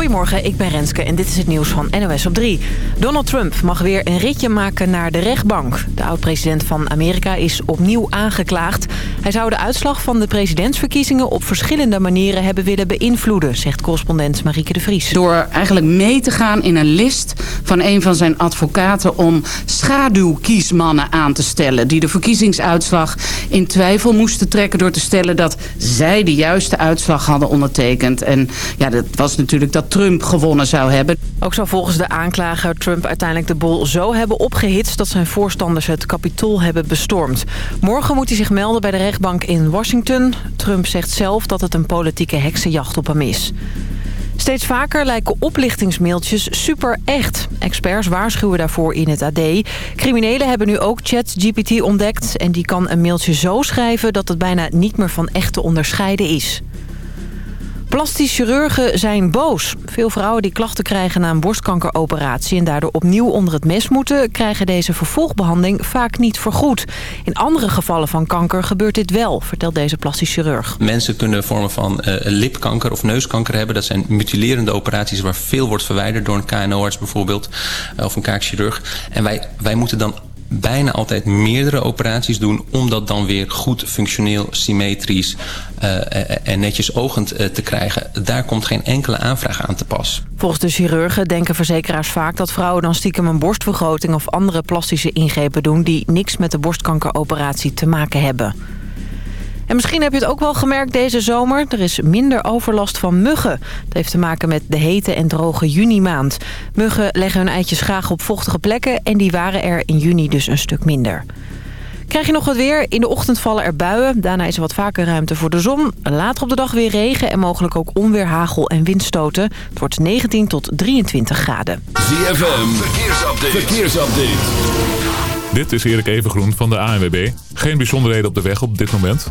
Goedemorgen, ik ben Renske en dit is het nieuws van NOS op 3. Donald Trump mag weer een ritje maken naar de rechtbank. De oud-president van Amerika is opnieuw aangeklaagd. Hij zou de uitslag van de presidentsverkiezingen op verschillende manieren hebben willen beïnvloeden, zegt correspondent Marieke de Vries. Door eigenlijk mee te gaan in een list van een van zijn advocaten om schaduwkiesmannen aan te stellen. Die de verkiezingsuitslag in twijfel moesten trekken door te stellen dat zij de juiste uitslag hadden ondertekend. En ja, dat was natuurlijk dat Trump gewonnen zou hebben. Ook zou volgens de aanklager Trump uiteindelijk de bol zo hebben opgehitst... dat zijn voorstanders het kapitool hebben bestormd. Morgen moet hij zich melden bij de rechtbank in Washington. Trump zegt zelf dat het een politieke heksenjacht op hem is. Steeds vaker lijken oplichtingsmailtjes super echt. Experts waarschuwen daarvoor in het AD. Criminelen hebben nu ook ChatGPT ontdekt... en die kan een mailtje zo schrijven dat het bijna niet meer van echt te onderscheiden is. Plastisch chirurgen zijn boos. Veel vrouwen die klachten krijgen na een borstkankeroperatie... en daardoor opnieuw onder het mes moeten... krijgen deze vervolgbehandeling vaak niet vergoed. In andere gevallen van kanker gebeurt dit wel, vertelt deze plastisch chirurg. Mensen kunnen vormen van uh, lipkanker of neuskanker hebben. Dat zijn mutilerende operaties waar veel wordt verwijderd... door een KNO-arts bijvoorbeeld, uh, of een kaakchirurg. En wij, wij moeten dan bijna altijd meerdere operaties doen... om dat dan weer goed functioneel, symmetrisch uh, en netjes ogend uh, te krijgen. Daar komt geen enkele aanvraag aan te pas. Volgens de chirurgen denken verzekeraars vaak dat vrouwen dan stiekem een borstvergroting... of andere plastische ingrepen doen die niks met de borstkankeroperatie te maken hebben. En misschien heb je het ook wel gemerkt deze zomer. Er is minder overlast van muggen. Dat heeft te maken met de hete en droge junimaand. Muggen leggen hun eitjes graag op vochtige plekken... en die waren er in juni dus een stuk minder. Krijg je nog wat weer? In de ochtend vallen er buien. Daarna is er wat vaker ruimte voor de zon. Later op de dag weer regen en mogelijk ook onweer, hagel en windstoten. Het wordt 19 tot 23 graden. ZFM, verkeersupdate. verkeersupdate. Dit is Erik Evengroen van de ANWB. Geen bijzonderheden op de weg op dit moment.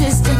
Your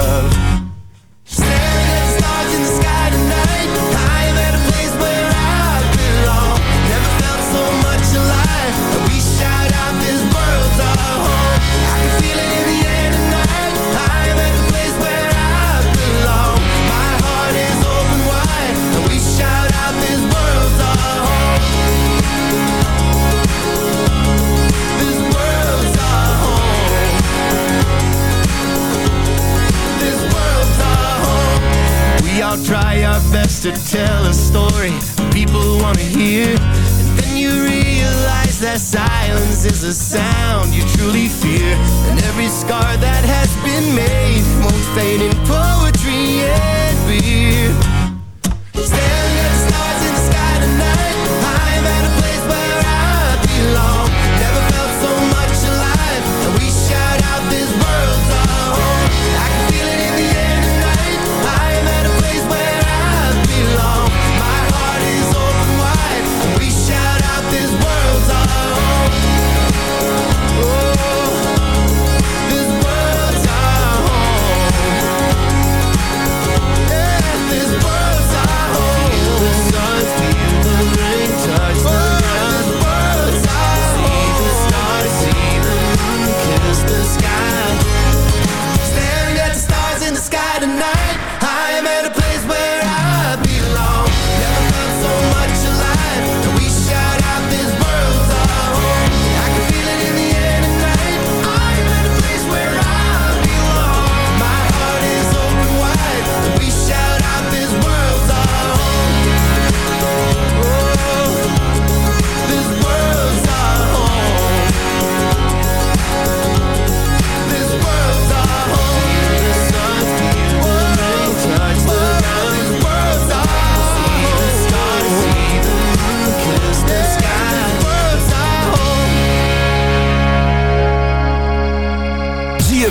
love. silence is a sound you truly fear. And every scar that has been made Won't fade in poetry and beer. Staring at the stars in the sky tonight. I'm at a place where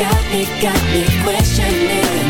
got me, got me questioning.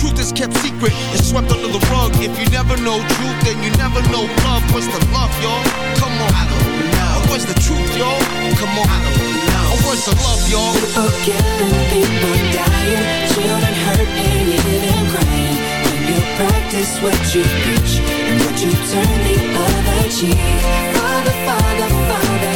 truth is kept secret, it's swept under the rug. If you never know truth, then you never know love. What's the love, y'all? Come on. I don't know. Where's the truth, y'all? Come on. I don't know. Where's the love, y'all? People killing, people dying, children hurt and you crying. When you practice what you preach and what you turn the other cheek. Father, Father, Father,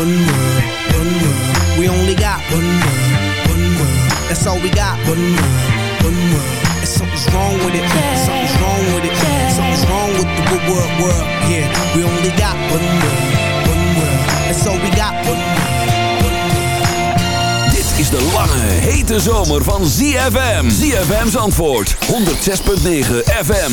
One world, one world. We only got one world, one world. That's all we got. One world, one world. And something's wrong with it. Something's wrong with it. Something's wrong with the good world, world. Yeah, we only got one world, one world. That's all we got. One world. Dit is de lange, hete zomer van ZFM. ZFM's antwoord 106.9 FM.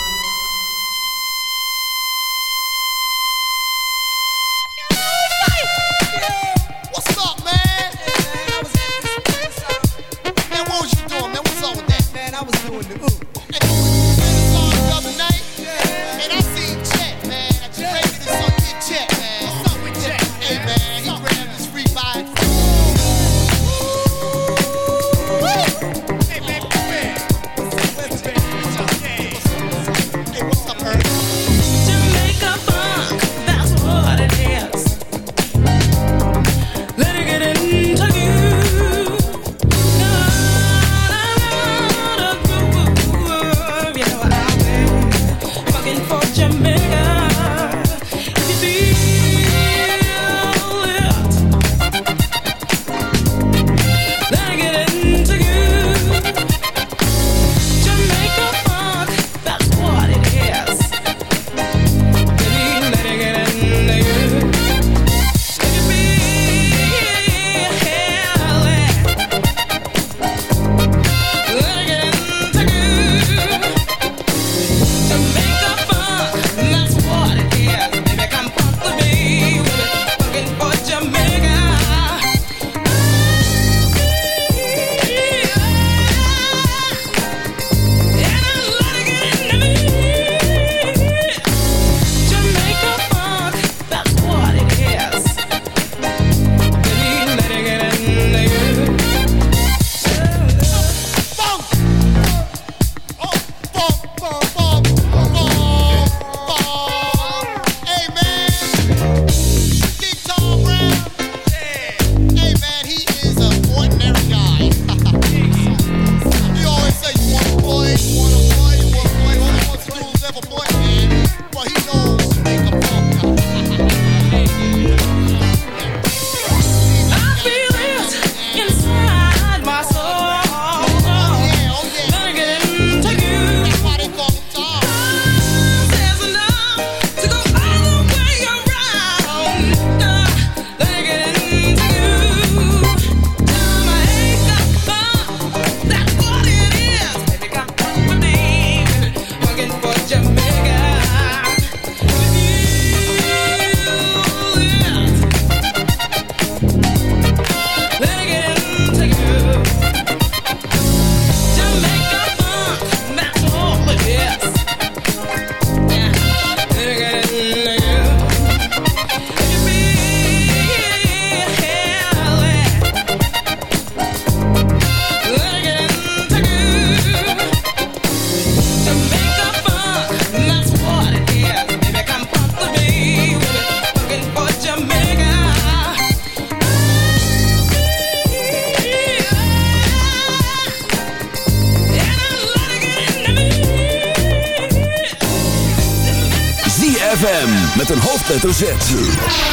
ZFM met een hoofdletter Z.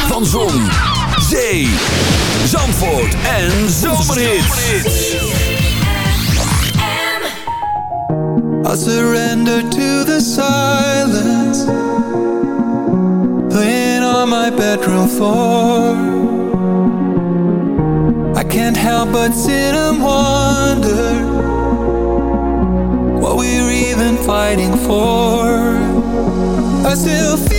Van Zon, Zee, Zandvoort en Zomerhits. I surrender to the silence Laying on my bedroom floor I can't help but sit and wonder What we're even fighting for I still feel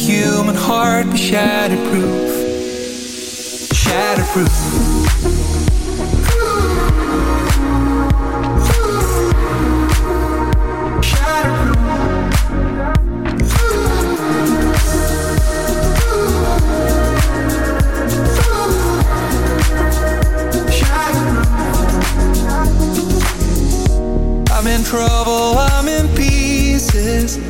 Human heart be shatterproof? Shatterproof. I'm in trouble, I'm in pieces.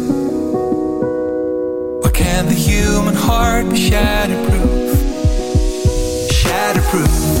The human heart be shatterproof? Shatterproof.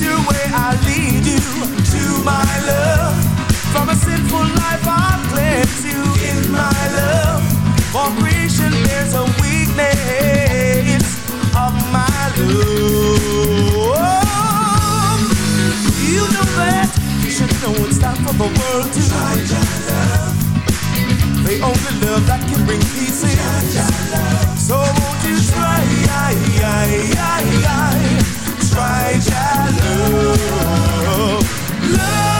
If you lose your way, I'll lead you to my love. From a sinful life, I'll cleanse you in my love. For creation, a weakness of my love. You know that, you should know it's time for the world to try your love. The only love that can bring peace is try your love. So won't you try love. The only love that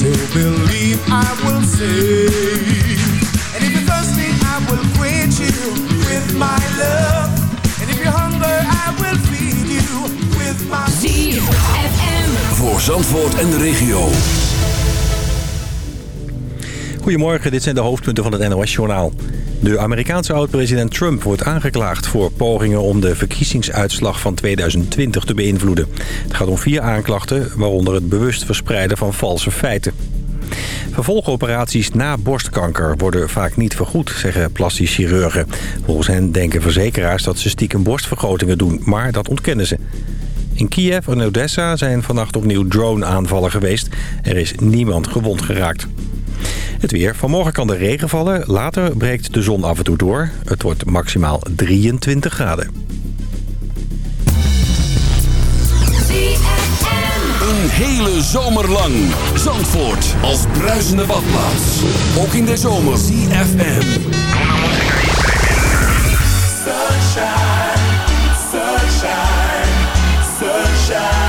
Who believe, I will save. And if you're thirsty, I will quench you with my love. And if you're hungry, I will feed you with my ZFM. Voor Zandvoort en de regio. Goedemorgen, dit zijn de hoofdpunten van het NOS-journaal. De Amerikaanse oud-president Trump wordt aangeklaagd voor pogingen om de verkiezingsuitslag van 2020 te beïnvloeden. Het gaat om vier aanklachten, waaronder het bewust verspreiden van valse feiten. Vervolgoperaties na borstkanker worden vaak niet vergoed, zeggen plastisch chirurgen. Volgens hen denken verzekeraars dat ze stiekem borstvergrotingen doen, maar dat ontkennen ze. In Kiev en Odessa zijn vannacht opnieuw drone-aanvallen geweest. Er is niemand gewond geraakt. Het weer. Vanmorgen kan de regen vallen. Later breekt de zon af en toe door. Het wordt maximaal 23 graden. Een hele zomer lang. Zandvoort als bruisende badplaats. Ook in de zomer. CFM. Sunshine, sunshine, sunshine.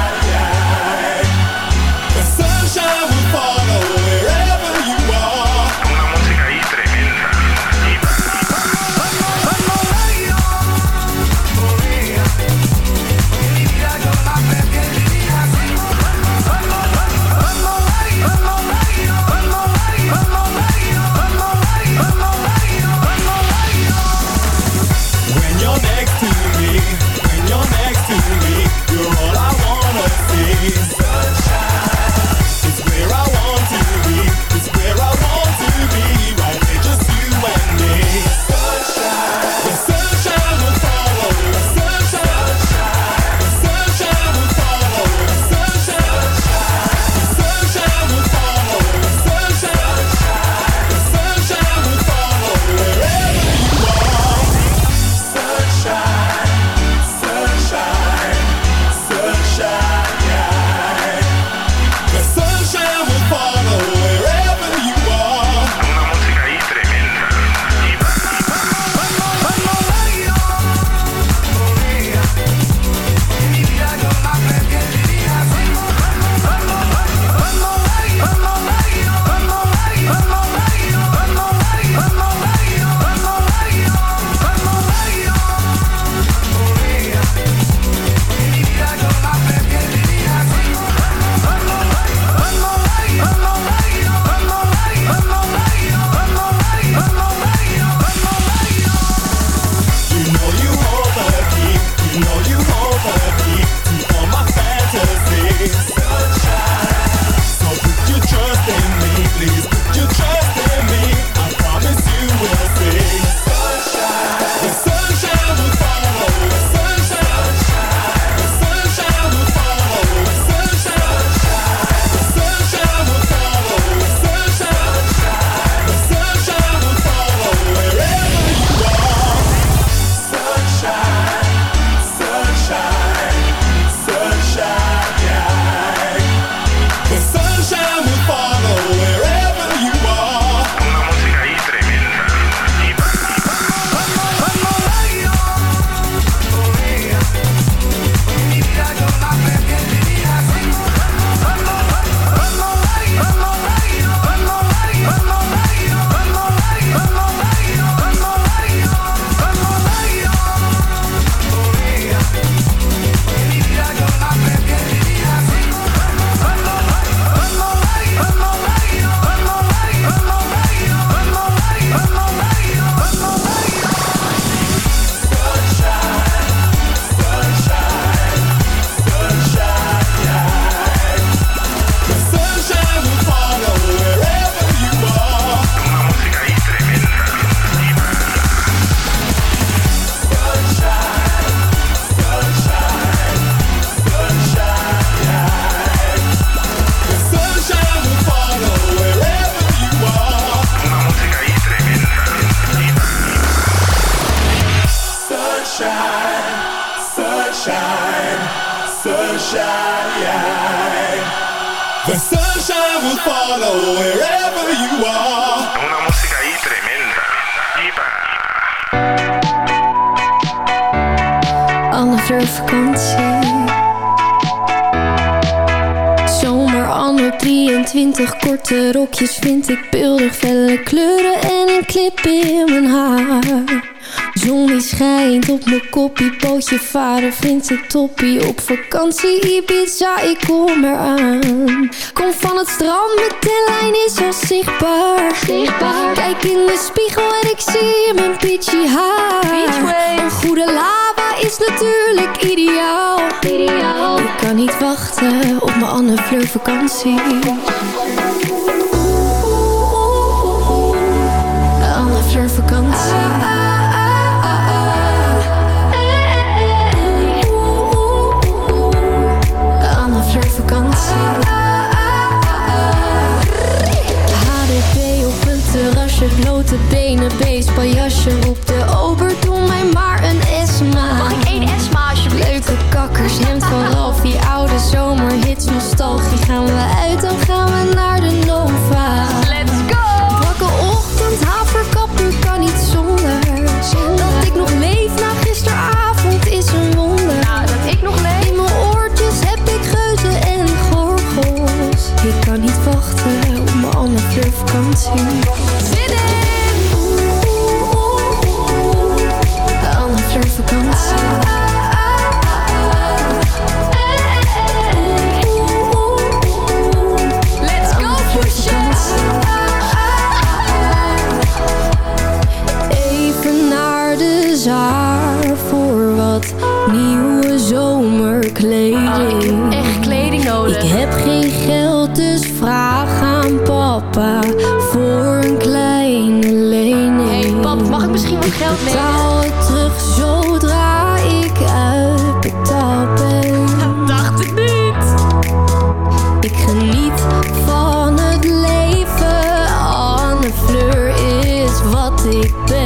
vindt het toppie Op vakantie Ibiza, ik kom eraan. Kom van het strand, mijn tellijn is al zichtbaar. zichtbaar. Kijk in de spiegel en ik zie mijn peachy haar. Een goede lava is natuurlijk ideaal, ideaal. Ik kan niet wachten op mijn Anne Fleur vakantie. Anne Fleur vakantie. Grote benen, beestpaljasje Roep de ober, doe mij maar een Esma. Mag ik één Esma alsjeblieft? Leuke kakkers, hemd van Ralph, die oude zomerhits Nostalgie. Gaan we uit, dan gaan we naar sleeping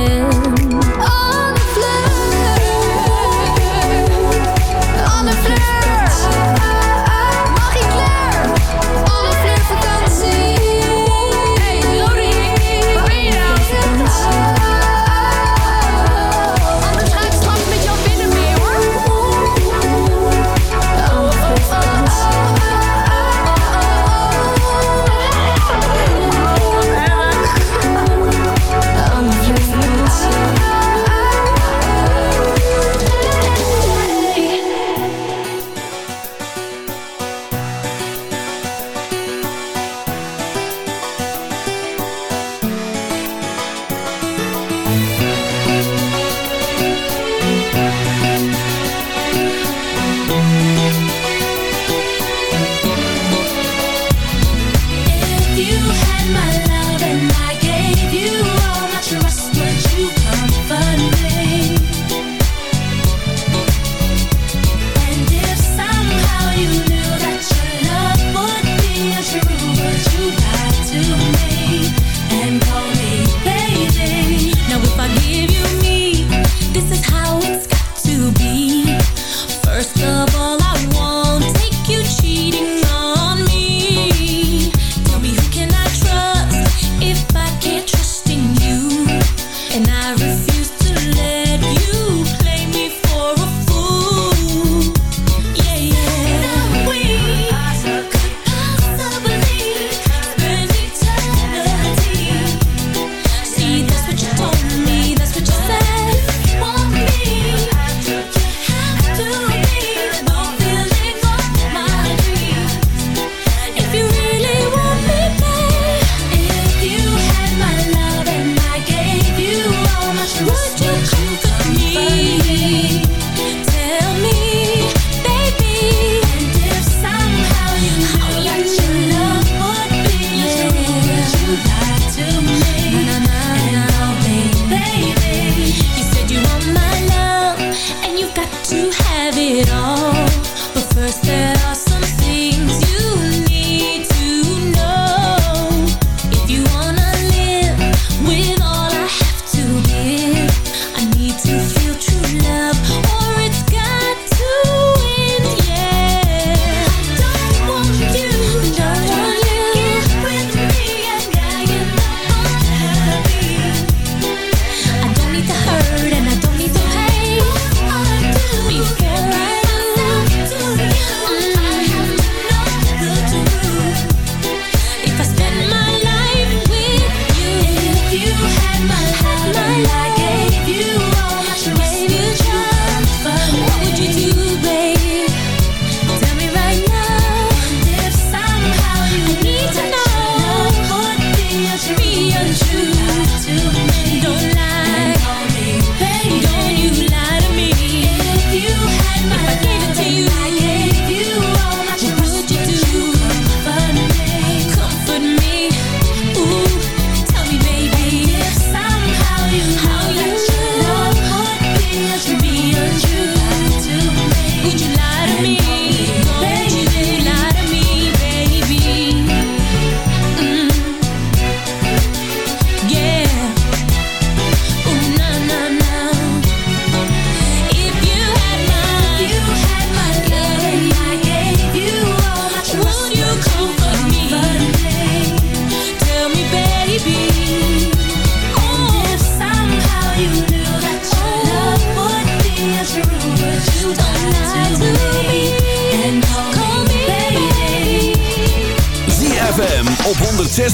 Yeah.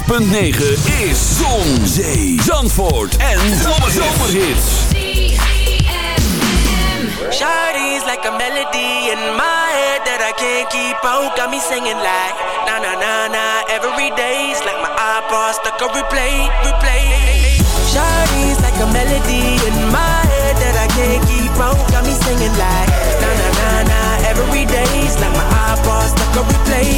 106.9 is Zon, Zee, Zandvoort en Zomerhits. Shawty's like a melody in my head that I can't keep out. Got me singing like na na na na every day's like my iPod stuck on replay, replay. Shawty's like a melody in my head that I can't keep out. Got me singing like na na na na every day's like my iPod stuck on replay,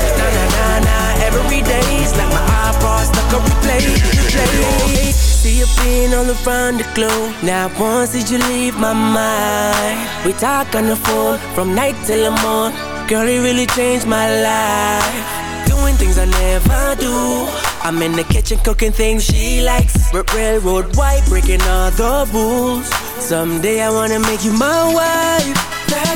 na na na na every day's like my iPod stuck on replay, replay. See you being all around the globe. Now once did you leave my mind? We talk on the phone from night till the morning. Girl, it really changed my life. Doing things I never do. I'm in the kitchen cooking things she likes. R- railroad white, breaking all the rules. Someday I wanna make you my wife. Girl,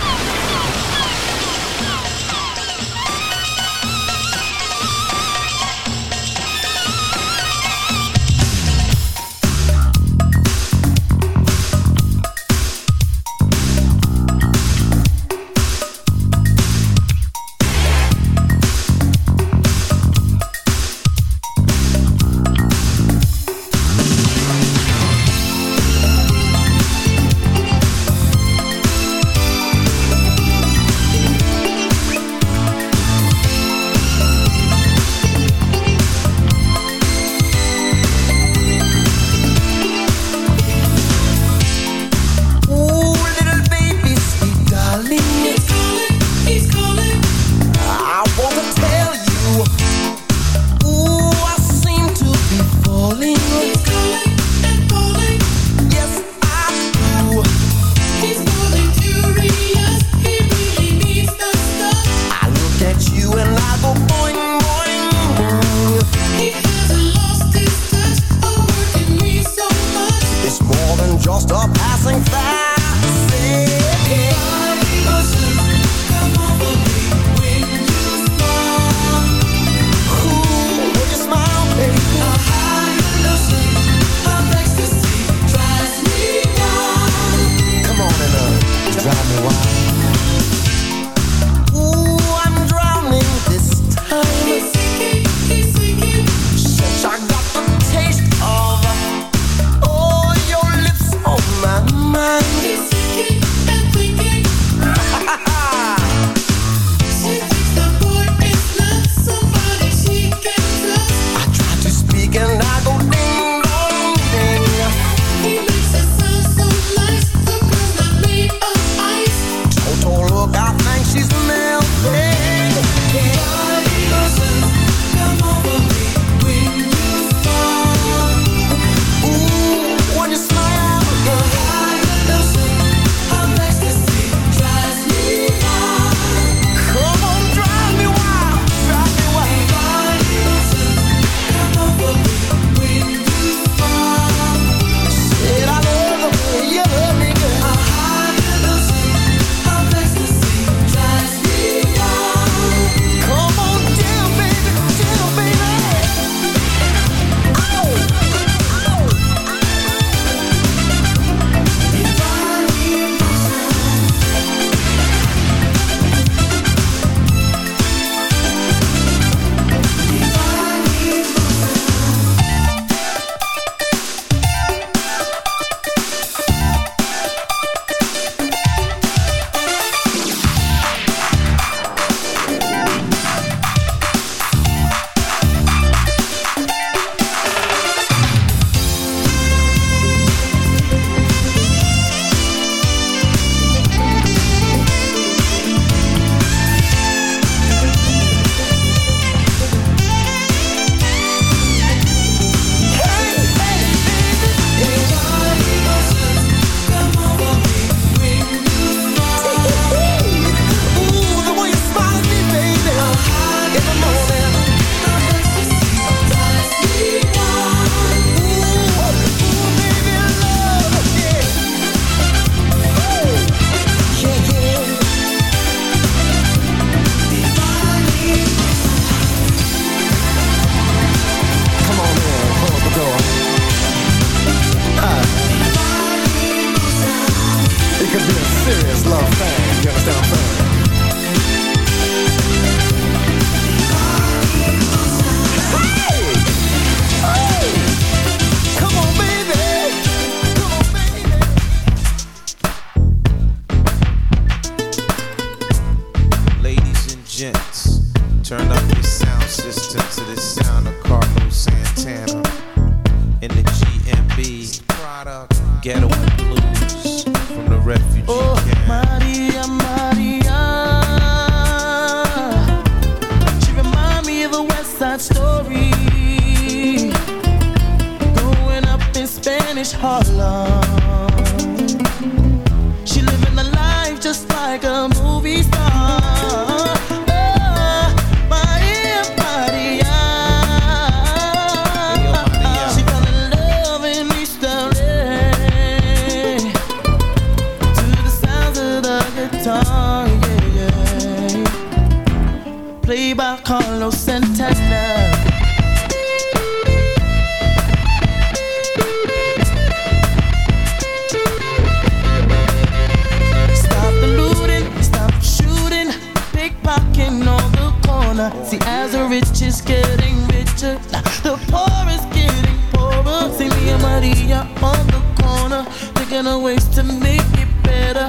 Oh, and ways to make it better.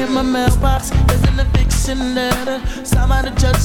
In my mailbox, there's an eviction letter. Somebody just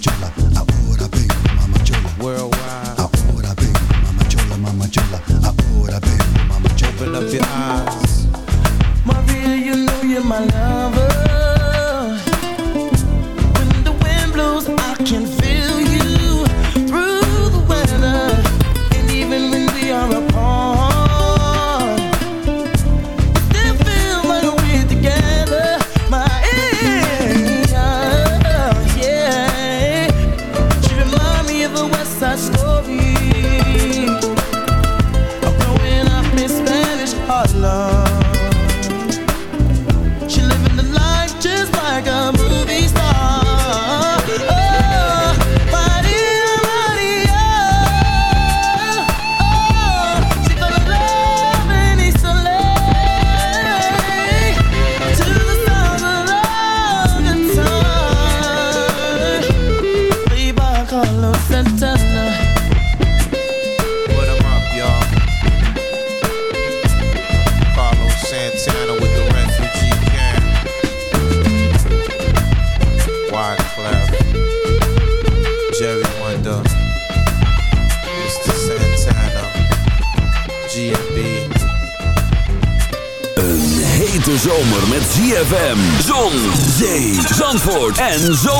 charla. So.